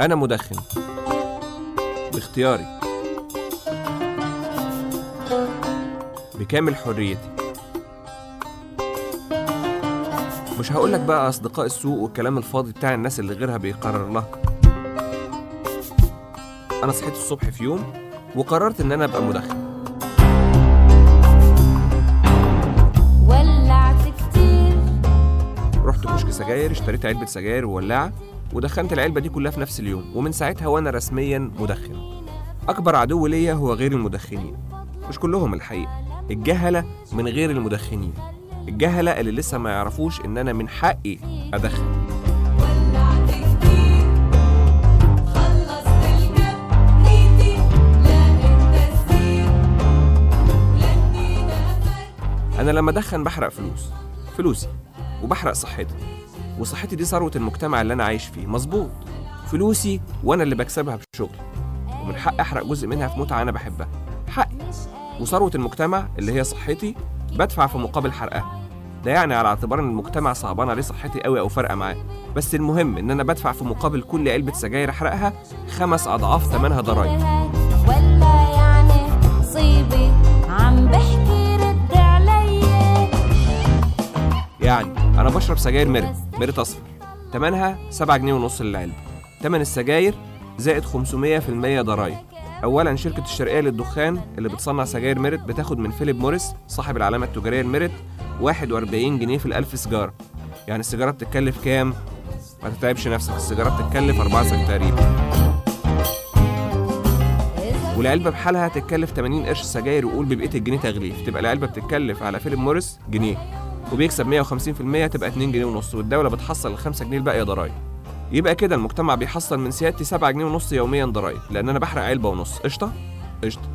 أنا مدخن. باختياري. بكامل حريتي. مش هقولك بقى أصدقاء السوق والكلام الفاضي بتاع الناس اللي غيرها بيقرر لها. أنا صحيت الصبح في يوم وقررت إن أنا أبقى مدخن. ولعت كتير. رحت كشك سجاير اشتريت علبة سجاير وولاعة. ودخنت العلبة دي كلها في نفس اليوم ومن ساعتها وأنا رسميا مدخن. أكبر عدو ليا هو غير المدخنين. مش كلهم الحقيقة الجهلة من غير المدخنين. الجهلة اللي لسه ما يعرفوش إن أنا من حقي أدخن. أنا لما أدخن بحرق فلوس فلوسي وبحرق صحتي. وصحتي دي ثروة المجتمع اللي أنا عايش فيه. مظبوط. فلوسي وأنا اللي بكسبها بشغلي ومن حقي أحرق جزء منها في متعة أنا بحبها. حقي. وثروة المجتمع اللي هي صحتي بدفع في مقابل حرقها. ده يعني على اعتبار إن المجتمع صعبان عليه صحتي قوي أو فارقة معاه. بس المهم إن أنا بدفع في مقابل كل علبة سجاير أحرقها خمس أضعاف ثمنها ضرايب. أنا بشرب سجاير ميرت ميرت اصفر تمنها 7 جنيه ونص للعلبة. تمن السجاير زائد 500% ضرايب. اولا شركة الشرقية للدخان اللي بتصنع سجاير ميرت بتاخد من فيليب موريس صاحب العلامة التجارية الميرت 41 جنيه في الألف سيجارة. يعني السيجارة بتتكلف كام؟ ما تتعبش نفسك السيجارة بتتكلف 4 سنت تقريبا. والعلبة بحالها هتتكلف 80 قرش سجاير وقول ببقيه الجنيه تغليف. تبقى العلبة بتتكلف على فيليب موريس جنيه. وبيكسب 150% تبقى 2 جنيه ونص والدولة بتحصل ال 5 جنيه الباقية ضرايب. يبقى كده المجتمع بيحصل من سيادتي 7 جنيه ونص يوميا ضرايب لأن أنا بحرق علبة ونص. قشطة؟ قشطة.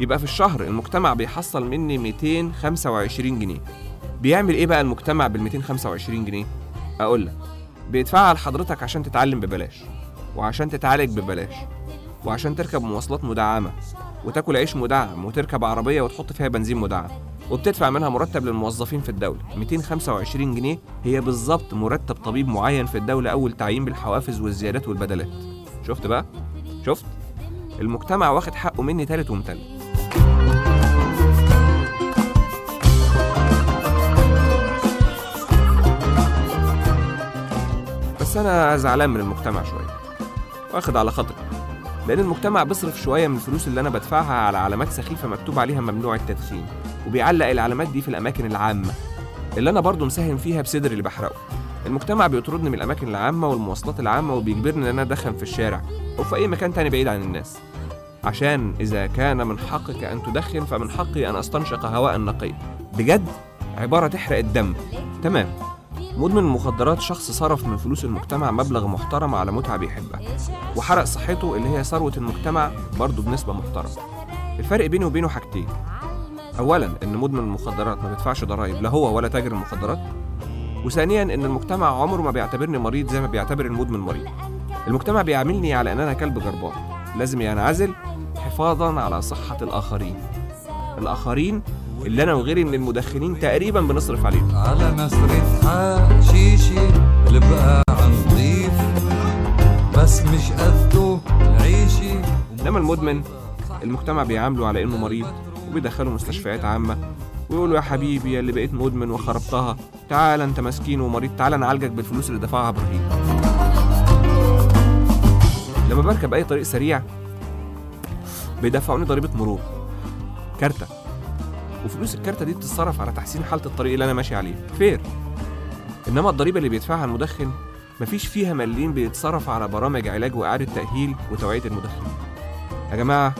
يبقى في الشهر المجتمع بيحصل مني 225 جنيه. بيعمل إيه بقى المجتمع بال 225 جنيه؟ أقول لك بيدفعها لحضرتك عشان تتعلم ببلاش وعشان تتعالج ببلاش وعشان تركب مواصلات مدعمة وتاكل عيش مدعم وتركب عربية وتحط فيها بنزين مدعم. وبتدفع منها مرتب للموظفين في الدولة 225 جنيه هي بالظبط مرتب طبيب معين في الدولة أول تعيين بالحوافز والزيادات والبدلات شفت بقى؟ شفت؟ المجتمع واخد حقه مني تالت ومتلت بس أنا زعلان من المجتمع شوية واخد على خاطري لأن المجتمع بيصرف شوية من الفلوس اللي أنا بدفعها على علامات سخيفة مكتوب عليها ممنوع التدخين وبيعلق العلامات دي في الأماكن العامة اللي أنا برضه مساهم فيها بصدري اللي بحرقه. المجتمع بيطردني من الأماكن العامة والمواصلات العامة وبيجبرني إن أنا أدخن في الشارع أو في أي مكان تاني بعيد عن الناس. عشان إذا كان من حقك أن تدخن فمن حقي أن أستنشق هواء نقيا بجد؟ عبارة تحرق الدم. تمام. مدمن المخدرات شخص صرف من فلوس المجتمع مبلغ محترم على متعة بيحبها وحرق صحته اللي هي ثروة المجتمع برضه بنسبة محترمة. الفرق بيني وبينه حاجتين. أولا إن مدمن المخدرات ما بيدفعش ضرايب لا هو ولا تاجر المخدرات وثانيا إن المجتمع عمره ما بيعتبرني مريض زي ما بيعتبر المدمن مريض. المجتمع بيعاملني على إن أنا كلب جربان لازم ينعزل حفاظا على صحة الآخرين. الآخرين اللي أنا وغيري من المدخنين تقريبا بنصرف عليهم. على نسرة حشيشي البقى نضيف بس مش قده العيشي. إنما المدمن المجتمع بيعامله على إنه مريض وبيدخله مستشفيات عامة ويقول له يا حبيبي يا اللي بقيت مدمن وخربتها تعال أنت مسكين ومريض تعال نعالجك بالفلوس اللي دفعها إبراهيم. لما بركب أي طريق سريع بيدفعوني ضريبة مرور. كارتة. وفلوس الكارتة دي بتتصرف على تحسين حالة الطريق اللي أنا ماشي عليه. فير إنما الضريبة اللي بيدفعها المدخن مفيش فيها مليم بيتصرف على برامج علاج وإعادة تأهيل وتوعية المدخنين يا جماعة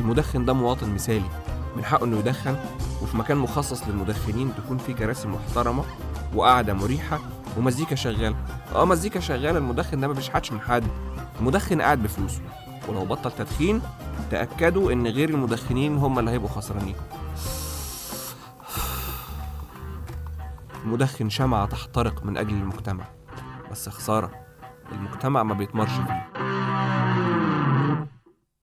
المدخن ده مواطن مثالي. من حقه إنه يدخن وفي مكان مخصص للمدخنين تكون فيه كراسي محترمة وقعده مريحة ومزيكا شغالة. آه مزيكا شغالة المدخن ده ما بيشحتش من حد. المدخن قاعد بفلوسه. ولو بطل تدخين تأكدوا إن غير المدخنين هم اللي هيبقوا خسرانين. المدخن شمعة تحترق من أجل المجتمع. بس خسارة المجتمع ما بيتمرش فيه.